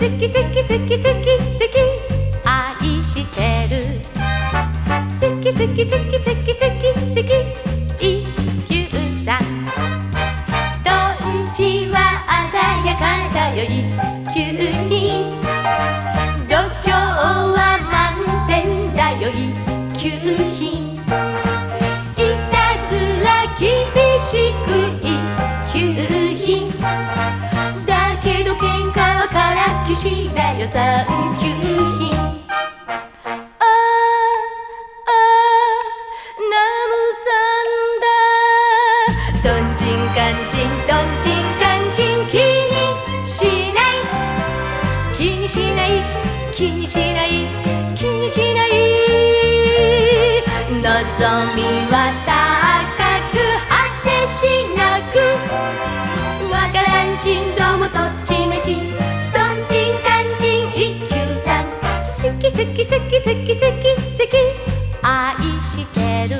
好き好き好き好き好き愛してる。好き好き好き好きよ三級品ああああナムさんだどんちんかんちんどんちんかんちん気にしない気にしない気にしない気にしない望みは高く果てしなくわからんちんどもどっちめ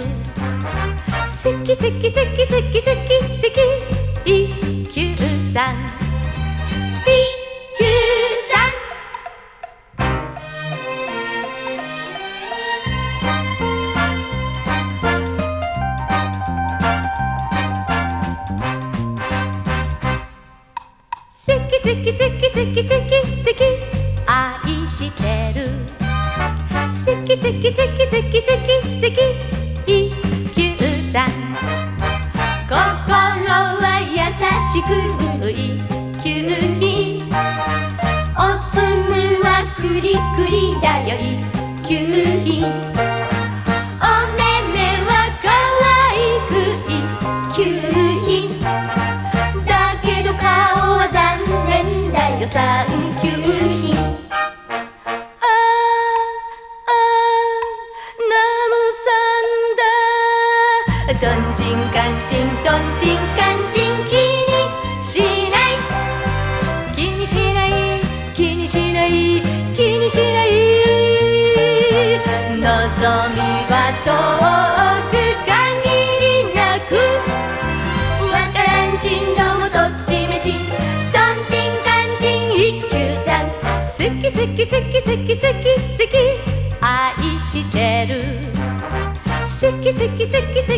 好き好き好き好き好き好き一休さん一休さん好き好き好き好き好き好き愛してる好き好き好き好き好き好きしく一休におつむはくりくりだよ一休品お目目は可愛く一休品だけど顔は残念だよサンキュー品ああナムさんだどんちんかんちんどんちんかん好き好き好き好き好きすき。愛してる。好き好き好き。